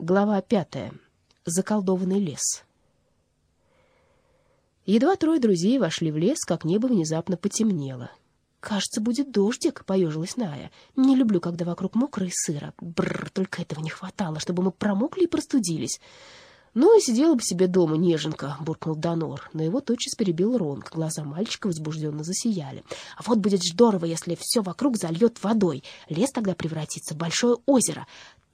Глава пятая. Заколдованный лес. Едва трое друзей вошли в лес, как небо внезапно потемнело. «Кажется, будет дождик», — поежилась Ная. «Не люблю, когда вокруг мокро и сыро. Бррр, только этого не хватало, чтобы мы промокли и простудились». «Ну и сидела бы себе дома, неженка», — буркнул Донор, но его тотчас перебил Ронг. Глаза мальчика возбужденно засияли. «А вот будет здорово, если все вокруг зальет водой. Лес тогда превратится в большое озеро.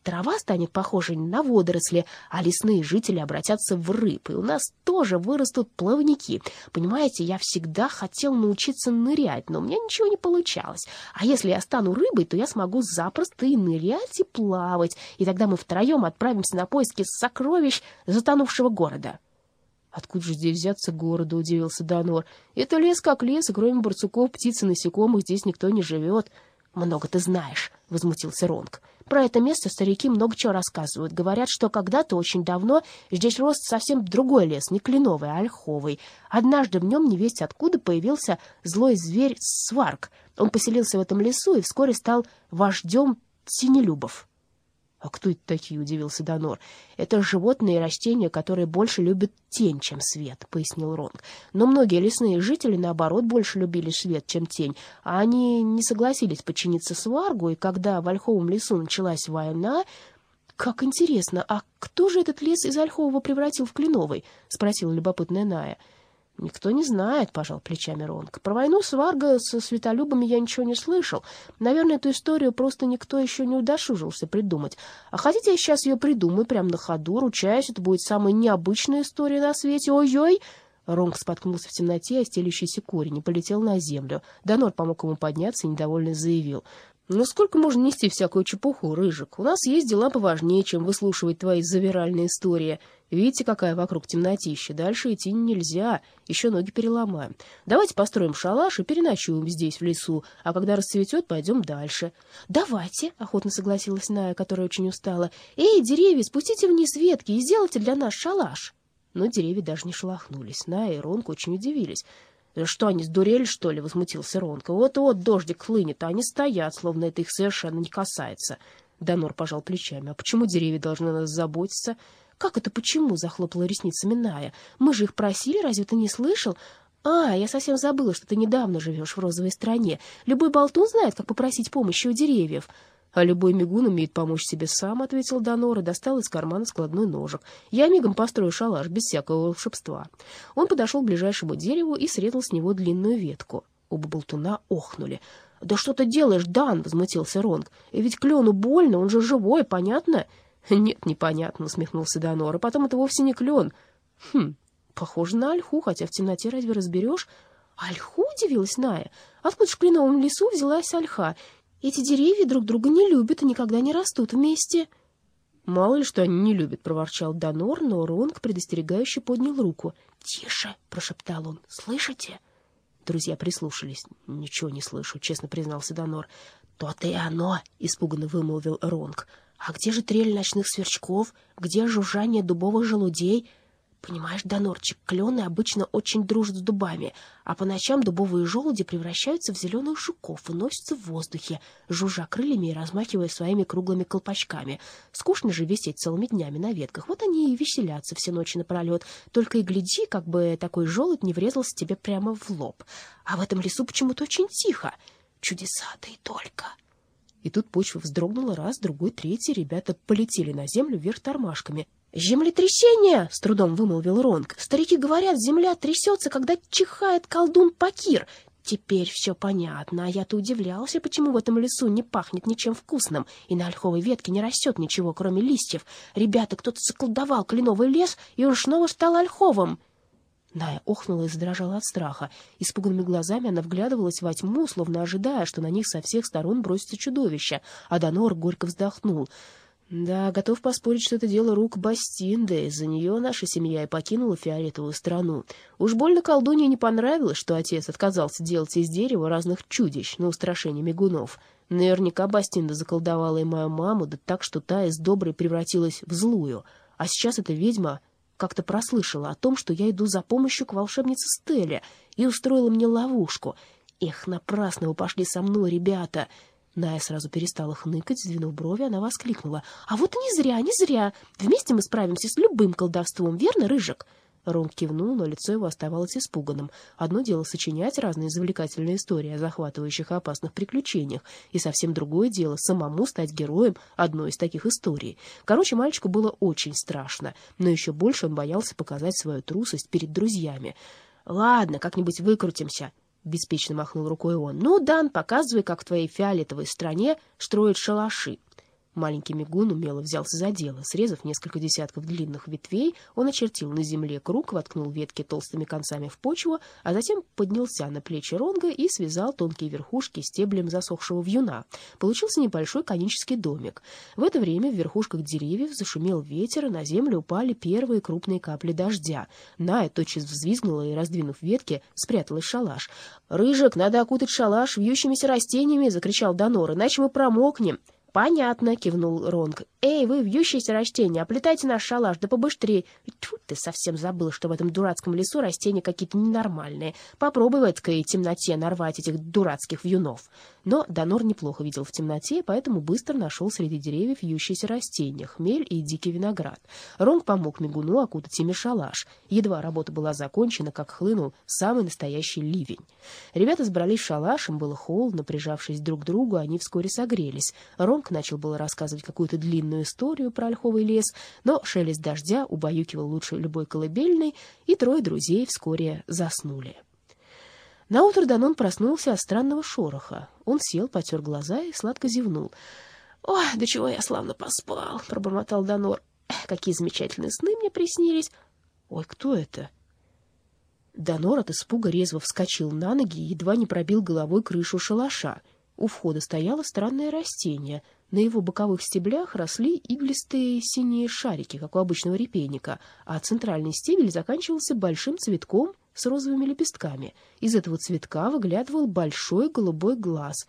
Трава станет похожей на водоросли, а лесные жители обратятся в рыб, и у нас тоже вырастут плавники. Понимаете, я всегда хотел научиться нырять, но у меня ничего не получалось. А если я стану рыбой, то я смогу запросто и нырять, и плавать, и тогда мы втроем отправимся на поиски сокровищ затонувшего города». «Откуда же здесь взяться города?» — удивился Донор. «Это лес как лес, и кроме барсуков, птиц и насекомых здесь никто не живет». «Много ты знаешь», — возмутился Ронг. Про это место старики много чего рассказывают. Говорят, что когда-то очень давно здесь рос совсем другой лес, не кленовый, а ольховый. Однажды в нем невесть откуда появился злой зверь Сварк. Он поселился в этом лесу и вскоре стал вождем синелюбов. «А кто это такие?» — удивился Донор. «Это животные и растения, которые больше любят тень, чем свет», — пояснил Ронг. «Но многие лесные жители, наоборот, больше любили свет, чем тень. А они не согласились подчиниться сваргу, и когда в Ольховом лесу началась война...» «Как интересно, а кто же этот лес из Ольхового превратил в Кленовый?» — спросила любопытная Ная. Никто не знает, пожал плечами Ронка. Про войну Сварга со светолюбами я ничего не слышал. Наверное, эту историю просто никто еще не удосужился придумать. А хотите, я сейчас ее придумаю прямо на ходу, ручаюсь, это будет самая необычная история на свете. Ой-ой! Ронг споткнулся в темноте, а стелющийся корень и полетел на землю. Донор помог ему подняться и недовольно заявил. «Ну сколько можно нести всякую чепуху, Рыжик? У нас есть дела поважнее, чем выслушивать твои завиральные истории. Видите, какая вокруг темнотища? Дальше идти нельзя, еще ноги переломаем. Давайте построим шалаш и переночуем здесь, в лесу, а когда расцветет, пойдем дальше». «Давайте», — охотно согласилась Ная, которая очень устала. «Эй, деревья, спустите вниз ветки и сделайте для нас шалаш». Но деревья даже не шелохнулись. Ная и Ронка очень удивились. «Что, они сдурели, что ли?» — возмутился Ронка. «Вот-вот дождик хлынет, а они стоят, словно это их совершенно не касается». Донор пожал плечами. «А почему деревья должны нас заботиться?» «Как это почему?» — захлопала ресницами Ная. «Мы же их просили, разве ты не слышал?» «А, я совсем забыла, что ты недавно живешь в розовой стране. Любой болтун знает, как попросить помощи у деревьев». «А любой мигун умеет помочь себе сам», — ответил Донор и достал из кармана складной ножик. «Я мигом построю шалаш без всякого волшебства». Он подошел к ближайшему дереву и срезал с него длинную ветку. Оба болтуна охнули. «Да что ты делаешь, Дан?» — возмутился Ронг. «Ведь клену больно, он же живой, понятно?» «Нет, непонятно», — усмехнулся Донор. «А потом это вовсе не клен». «Хм, похоже на ольху, хотя в темноте разве разберешь?» «Ольху?» — удивилась Ная. «Откуда в кленовом лесу взялась ольха? Эти деревья друг друга не любят и никогда не растут вместе. — Мало ли, что они не любят, — проворчал Донор, но Ронг предостерегающе поднял руку. — Тише, — прошептал он, — слышите? Друзья прислушались. — Ничего не слышу, — честно признался Донор. — То-то и оно, — испуганно вымолвил Ронг. — А где же трель ночных сверчков? Где жужжание дубовых желудей? — Понимаешь, Донорчик, клены обычно очень дружат с дубами, а по ночам дубовые желуди превращаются в зеленых жуков и носятся в воздухе, жужжа крыльями и размахивая своими круглыми колпачками. Скучно же висеть целыми днями на ветках. Вот они и веселятся все ночи напролет. Только и гляди, как бы такой желудь не врезался тебе прямо в лоб. А в этом лесу почему-то очень тихо. Чудеса-то и только. И тут почва вздрогнула раз, другой, третий. Ребята полетели на землю вверх тормашками. «Землетрясение!» — с трудом вымолвил Ронг. «Старики говорят, земля трясется, когда чихает колдун Пакир. Теперь все понятно, а я-то удивлялся, почему в этом лесу не пахнет ничем вкусным, и на ольховой ветке не растет ничего, кроме листьев. Ребята, кто-то заколдовал кленовый лес, и уж снова стал ольховым». Ная охнула и задрожала от страха. Испуганными глазами она вглядывалась во тьму, словно ожидая, что на них со всех сторон бросится чудовище, а Донор горько вздохнул — да, готов поспорить, что это дело рук Бастинды. Из-за нее наша семья и покинула фиолетовую страну. Уж больно колдунье не понравилось, что отец отказался делать из дерева разных чудищ на устрашение мигунов. Наверняка Бастинда заколдовала и мою маму, да так, что та из доброй превратилась в злую. А сейчас эта ведьма как-то прослышала о том, что я иду за помощью к волшебнице Стелле и устроила мне ловушку. Эх, напрасно вы пошли со мной, ребята. Ная сразу перестала хныкать, сдвинув брови, она воскликнула. «А вот не зря, не зря! Вместе мы справимся с любым колдовством, верно, Рыжик?» Рон кивнул, но лицо его оставалось испуганным. Одно дело сочинять разные завлекательные истории о захватывающих и опасных приключениях, и совсем другое дело самому стать героем одной из таких историй. Короче, мальчику было очень страшно, но еще больше он боялся показать свою трусость перед друзьями. «Ладно, как-нибудь выкрутимся», — беспечно махнул рукой он. «Ну, Дан, показывай, как в твоей фиолетовой стране строят шалаши». Маленький мигун умело взялся за дело. Срезав несколько десятков длинных ветвей, он очертил на земле круг, воткнул ветки толстыми концами в почву, а затем поднялся на плечи Ронга и связал тонкие верхушки стеблем засохшего вьюна. Получился небольшой конический домик. В это время в верхушках деревьев зашумел ветер, и на землю упали первые крупные капли дождя. Ная тотчас взвизгнула и, раздвинув ветки, спряталась шалаш. «Рыжик, надо окутать шалаш вьющимися растениями!» — закричал Донор. «Иначе мы промокнем!» «Понятно», — кивнул Ронг. «Эй, вы, вьющиеся растения, оплетайте наш шалаш, да побыстрее!» Тьфу, ты совсем забыл, что в этом дурацком лесу растения какие-то ненормальные. Попробуй в этой темноте нарвать этих дурацких вьюнов. Но Донор неплохо видел в темноте, поэтому быстро нашел среди деревьев вьющиеся растения, хмель и дикий виноград. Ронг помог Мигуну окутать ими шалаш. Едва работа была закончена, как хлынул самый настоящий ливень. Ребята сбрались в шалаш, им было холодно, прижавшись друг к другу, они вскоре согрелись. Ронг начал было рассказывать какую-то длинную историю про ольховый лес, но шелест дождя убаюкивал лучше любой колыбельной, и трое друзей вскоре заснули. Наутро Данон проснулся от странного шороха. Он сел, потер глаза и сладко зевнул. «Ой, до чего я славно поспал!» — пробормотал Донор. «Какие замечательные сны мне приснились!» «Ой, кто это?» Донор от испуга резво вскочил на ноги и едва не пробил головой крышу шалаша. У входа стояло странное растение. На его боковых стеблях росли иглистые синие шарики, как у обычного репейника, а центральный стебель заканчивался большим цветком с розовыми лепестками. Из этого цветка выглядывал большой голубой глаз.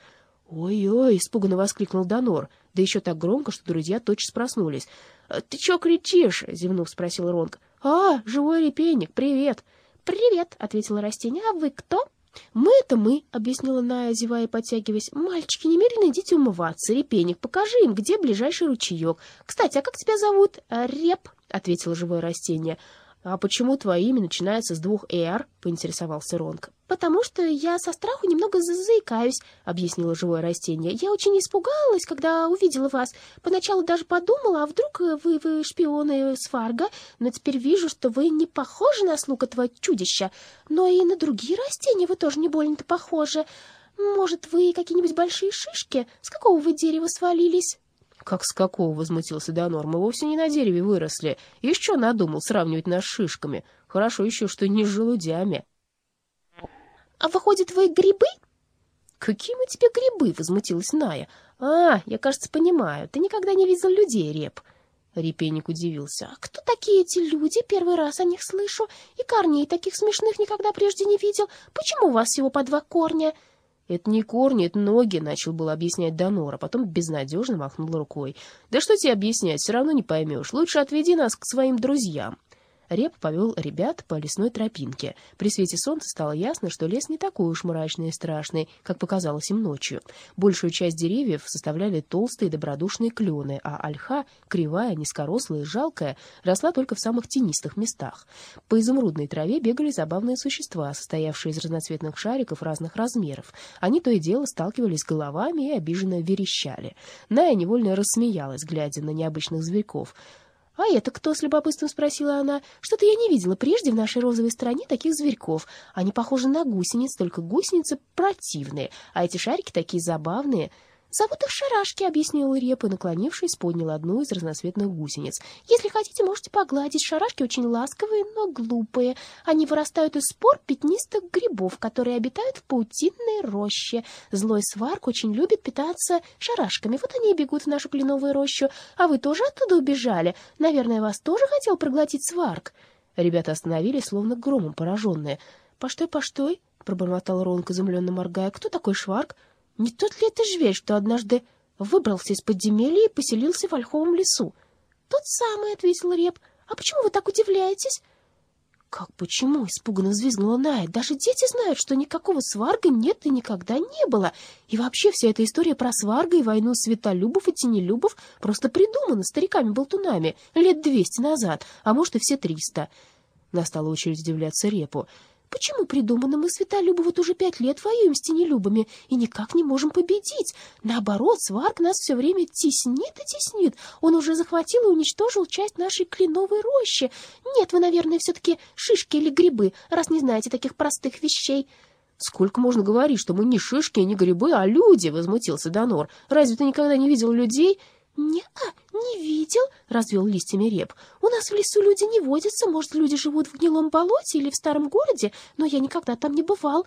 «Ой-ой!» — испуганно воскликнул Донор, да еще так громко, что друзья тотчас проснулись. «Ты чё кричишь?» — зевнув, спросил Ронг. «А, живой репейник, привет!» «Привет!» — ответила растение. «А вы кто?» «Мы — это мы», — объяснила Ная, зевая и подтягиваясь. «Мальчики, немедленно идите умываться. Репейник, покажи им, где ближайший ручеек. Кстати, а как тебя зовут?» «Реп», — ответило живое растение. «А почему твое имя начинается с двух «р»?» — поинтересовался Ронг. «Потому что я со страху немного заикаюсь», — объяснило живое растение. «Я очень испугалась, когда увидела вас. Поначалу даже подумала, а вдруг вы, вы шпионы Сварга, но теперь вижу, что вы не похожи на слуг этого чудища, но и на другие растения вы тоже не больно-то похожи. Может, вы какие-нибудь большие шишки? С какого вы дерева свалились?» «Как с какого?» — возмутился Донор. «Мы вовсе не на дереве выросли. Еще надумал сравнивать нас с шишками. Хорошо еще, что не с желудями». «А выходит, вы грибы?» «Какие мы тебе грибы?» — возмутилась Ная. «А, я, кажется, понимаю. Ты никогда не видел людей, Реп». Репейник удивился. «А кто такие эти люди? Первый раз о них слышу. И корней таких смешных никогда прежде не видел. Почему у вас всего по два корня?» «Это не корни, это ноги», — начал было объяснять Донор, а потом безнадежно махнул рукой. «Да что тебе объяснять, все равно не поймешь. Лучше отведи нас к своим друзьям». Реп повел ребят по лесной тропинке. При свете солнца стало ясно, что лес не такой уж мрачный и страшный, как показалось им ночью. Большую часть деревьев составляли толстые добродушные клены, а ольха, кривая, низкорослая и жалкая, росла только в самых тенистых местах. По изумрудной траве бегали забавные существа, состоявшие из разноцветных шариков разных размеров. Они то и дело сталкивались головами и обиженно верещали. Ная невольно рассмеялась, глядя на необычных зверьков. «А это кто?» — с любопытством спросила она. «Что-то я не видела прежде в нашей розовой стране таких зверьков. Они похожи на гусениц, только гусеницы противные, а эти шарики такие забавные». «Зовут их шарашки», — объяснила Репа, наклонившись, поднял одну из разноцветных гусениц. «Если хотите, можете погладить. Шарашки очень ласковые, но глупые. Они вырастают из спор пятнистых грибов, которые обитают в паутинной роще. Злой сварк очень любит питаться шарашками. Вот они и бегут в нашу кленовую рощу. А вы тоже оттуда убежали? Наверное, вас тоже хотел проглотить сварк?» Ребята остановились, словно громом пораженные. «Постой, постой», — пробормотал Ронк, изумленно моргая. «Кто такой Шварк?» Не тот ли это зверь, что однажды выбрался из подземелья и поселился в ольховом лесу? — Тот самый, — ответил Реп. — А почему вы так удивляетесь? «Как почему?» — испуганно взвизгнула Ная. «Даже дети знают, что никакого сварга нет и никогда не было. И вообще вся эта история про сварга и войну светолюбов и тенелюбов просто придумана стариками-болтунами лет двести назад, а может и все триста». Настала очередь удивляться Репу. Почему придумано? Мы, Светолюбы, вот уже пять лет воюем с тенелюбами и никак не можем победить. Наоборот, Сварк нас все время теснит и теснит. Он уже захватил и уничтожил часть нашей кленовой рощи. Нет, вы, наверное, все-таки шишки или грибы, раз не знаете таких простых вещей. «Сколько можно говорить, что мы не шишки и не грибы, а люди?» — возмутился Донор. «Разве ты никогда не видел людей?» «Не-а, не видел», — развел листьями реп. «У нас в лесу люди не водятся. Может, люди живут в гнилом болоте или в старом городе, но я никогда там не бывал.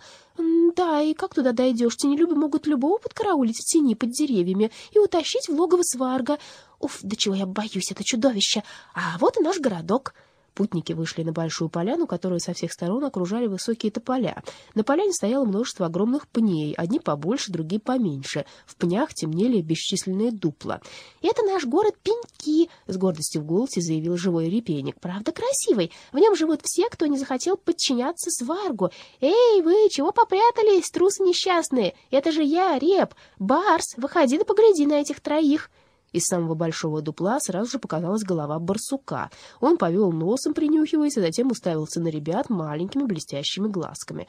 Да, и как туда дойдешь? Тенелюбы могут любого подкараулить в тени под деревьями и утащить в логово сварга. Уф, до чего я боюсь, это чудовище. А вот и наш городок». Путники вышли на большую поляну, которую со всех сторон окружали высокие тополя. На поляне стояло множество огромных пней, одни побольше, другие поменьше. В пнях темнели бесчисленные дупла. «Это наш город Пеньки», — с гордостью в голосе заявил живой репейник. «Правда, красивый. В нем живут все, кто не захотел подчиняться сваргу. Эй, вы чего попрятались, трусы несчастные? Это же я, Реп. Барс, выходи да погляди на этих троих». Из самого большого дупла сразу же показалась голова барсука. Он повел носом, принюхиваясь, а затем уставился на ребят маленькими блестящими глазками.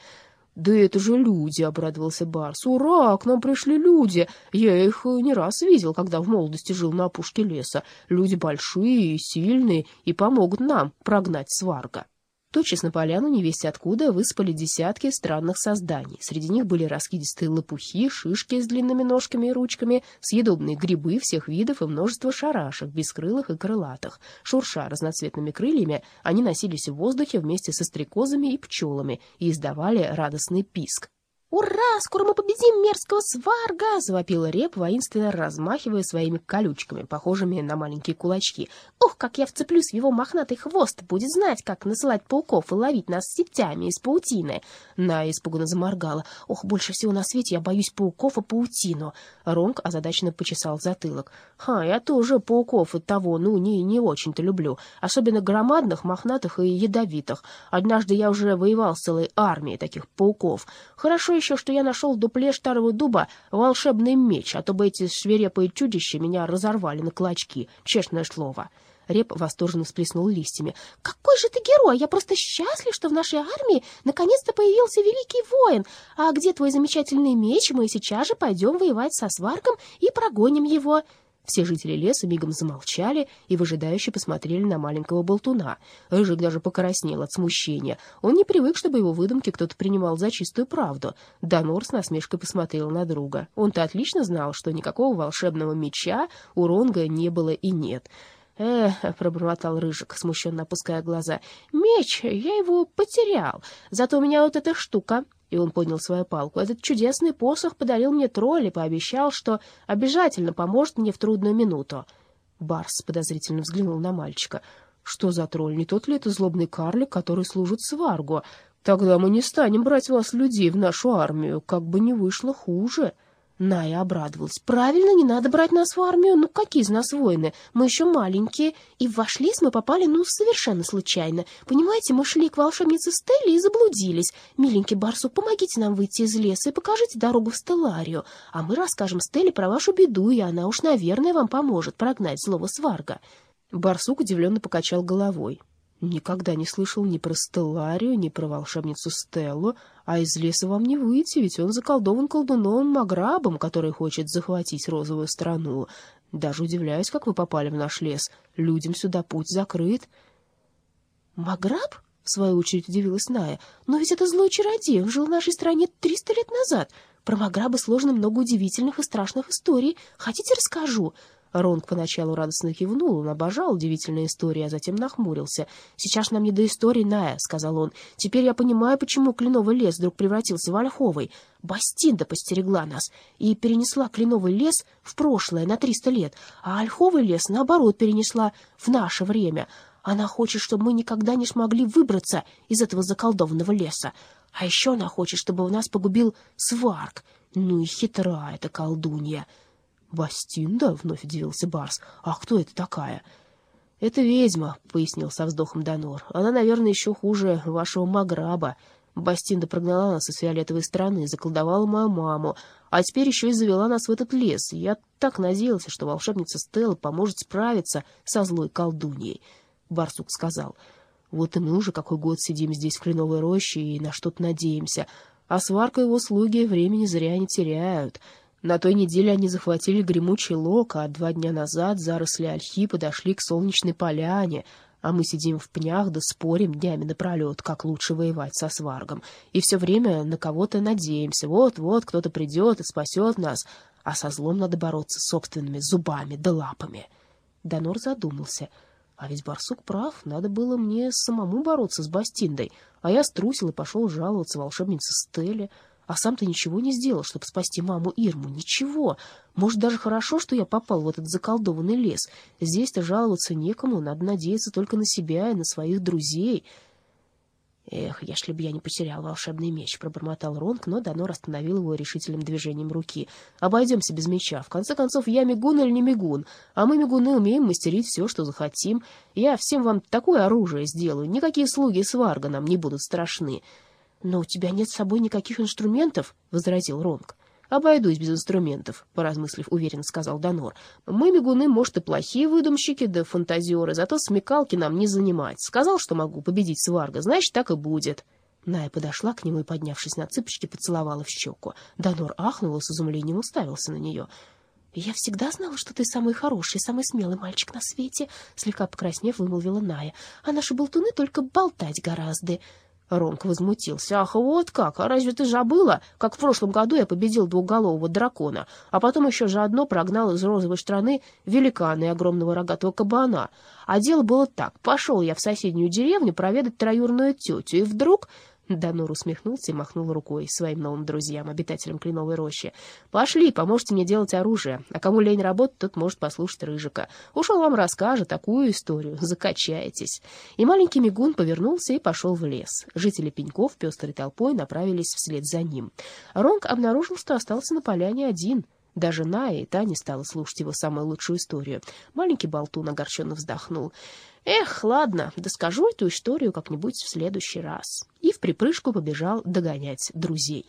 «Да это же люди!» — обрадовался Барс. «Ура! К нам пришли люди! Я их не раз видел, когда в молодости жил на опушке леса. Люди большие и сильные и помогут нам прогнать сварга». Тотчас на поляну невесть откуда выспали десятки странных созданий. Среди них были раскидистые лопухи, шишки с длинными ножками и ручками, съедобные грибы всех видов и множество шарашек, бескрылых и крылатых. Шурша разноцветными крыльями, они носились в воздухе вместе со стрекозами и пчелами и издавали радостный писк. «Ура! Скоро мы победим мерзкого сварга!» — завопила реп, воинственно размахивая своими колючками, похожими на маленькие кулачки. «Ух, как я вцеплюсь в его мохнатый хвост! Будет знать, как насылать пауков и ловить нас сетями из паутины!» На испуганно заморгала. «Ох, больше всего на свете я боюсь пауков и паутину!» Ронг озадаченно почесал затылок. «Ха, я тоже пауков и того, ну, не, не очень-то люблю. Особенно громадных, мохнатых и ядовитых. Однажды я уже воевал с целой армией таких пауков. Хорошо еще, что я нашел в дупле старого дуба волшебный меч, а то бы эти свирепые чудища меня разорвали на клочки, честное слово. Реп восторженно сплеснул листьями. «Какой же ты герой! Я просто счастлив, что в нашей армии наконец-то появился великий воин. А где твой замечательный меч? Мы сейчас же пойдем воевать со сварком и прогоним его». Все жители леса мигом замолчали и выжидающе посмотрели на маленького болтуна. Рыжик даже покраснел от смущения. Он не привык, чтобы его выдумки кто-то принимал за чистую правду. Донор с насмешкой посмотрел на друга. Он-то отлично знал, что никакого волшебного меча у Ронга не было и нет. «Эх», — пробормотал Рыжик, смущенно опуская глаза, — «меч, я его потерял. Зато у меня вот эта штука и он поднял свою палку. «Этот чудесный посох подарил мне тролль и пообещал, что обязательно поможет мне в трудную минуту». Барс подозрительно взглянул на мальчика. «Что за тролль? Не тот ли это злобный карлик, который служит сваргу? Тогда мы не станем брать вас, людей, в нашу армию, как бы не вышло хуже». Ная обрадовалась. «Правильно, не надо брать нас в армию. Ну, какие из нас воины? Мы еще маленькие. И в ваш лес мы попали, ну, совершенно случайно. Понимаете, мы шли к волшебнице Стелле и заблудились. Миленький барсук, помогите нам выйти из леса и покажите дорогу в Стелларию. А мы расскажем Стелле про вашу беду, и она уж, наверное, вам поможет прогнать злого сварга». Барсук удивленно покачал головой. Никогда не слышал ни про Стелларию, ни про волшебницу Стеллу, а из леса вам не выйти, ведь он заколдован колдуном Маграбом, который хочет захватить розовую страну. Даже удивляюсь, как вы попали в наш лес. Людям сюда путь закрыт. Маграб? В свою очередь удивилась Ная. Но ведь это злой чародей, он жил в нашей стране триста лет назад. Про Маграба сложно много удивительных и страшных историй. Хотите, расскажу? Ронг поначалу радостно кивнул, он обожал удивительные истории, а затем нахмурился. «Сейчас нам не до истории, Ная», — сказал он. «Теперь я понимаю, почему кленовый лес вдруг превратился в ольховый. Бастинда постерегла нас и перенесла кленовый лес в прошлое на триста лет, а ольховый лес, наоборот, перенесла в наше время. Она хочет, чтобы мы никогда не смогли выбраться из этого заколдованного леса. А еще она хочет, чтобы нас погубил сварк. Ну и хитра эта колдунья». «Бастинда?» — вновь удивился Барс. «А кто это такая?» «Это ведьма», — пояснил со вздохом Донор. «Она, наверное, еще хуже вашего Маграба. Бастинда прогнала нас из фиолетовой страны, заколдовала мою маму, а теперь еще и завела нас в этот лес. Я так надеялся, что волшебница Стелла поможет справиться со злой колдуньей», — Барсук сказал. «Вот и мы уже какой год сидим здесь в кленовой роще и на что-то надеемся, а сварка его слуги времени зря не теряют». На той неделе они захватили гремучий лог, а два дня назад заросли ольхи подошли к солнечной поляне, а мы сидим в пнях да спорим днями напролет, как лучше воевать со сваргом, и все время на кого-то надеемся. Вот-вот кто-то придет и спасет нас, а со злом надо бороться собственными зубами да лапами. Донор задумался. А ведь барсук прав, надо было мне самому бороться с Бастиндой, а я струсил и пошел жаловаться волшебнице Стелле. А сам-то ничего не сделал, чтобы спасти маму Ирму. Ничего. Может, даже хорошо, что я попал в этот заколдованный лес. Здесь-то жаловаться некому, надо надеяться только на себя и на своих друзей. «Эх, если бы я не потерял волшебный меч», — пробормотал Ронг, но Донор остановил его решительным движением руки. «Обойдемся без меча. В конце концов, я мигун или не мигун, а мы, мигуны, умеем мастерить все, что захотим. Я всем вам такое оружие сделаю, никакие слуги сварга нам не будут страшны». «Но у тебя нет с собой никаких инструментов», — возразил Ронг. «Обойдусь без инструментов», — поразмыслив, уверенно сказал Донор. «Мы, мигуны, может, и плохие выдумщики да фантазеры, зато смекалки нам не занимать. Сказал, что могу победить Сварга, значит, так и будет». Ная подошла к нему и, поднявшись на цыпочки, поцеловала в щеку. Донор ахнул и с изумлением уставился на нее. «Я всегда знала, что ты самый хороший, самый смелый мальчик на свете», — слегка покраснев, вымолвила Ная. «А наши болтуны только болтать гораздо». Ронк возмутился. «Ах, вот как! А разве ты забыла, как в прошлом году я победил двухголового дракона, а потом еще заодно прогнал из розовой страны великана и огромного рогатого кабана? А дело было так. Пошел я в соседнюю деревню проведать троюрную тетю, и вдруг Данур усмехнулся и махнул рукой своим новым друзьям, обитателям Кленовой рощи. «Пошли, поможете мне делать оружие. А кому лень работать, тот может послушать Рыжика. Он вам расскажет такую историю. Закачаетесь». И маленький мигун повернулся и пошел в лес. Жители Пеньков пестрой толпой направились вслед за ним. Ронг обнаружил, что остался на поляне один — даже Ная и та не стала слушать его самую лучшую историю. Маленький болтун огорченно вздохнул. Эх, ладно, доскажу эту историю как-нибудь в следующий раз. И в припрыжку побежал догонять друзей.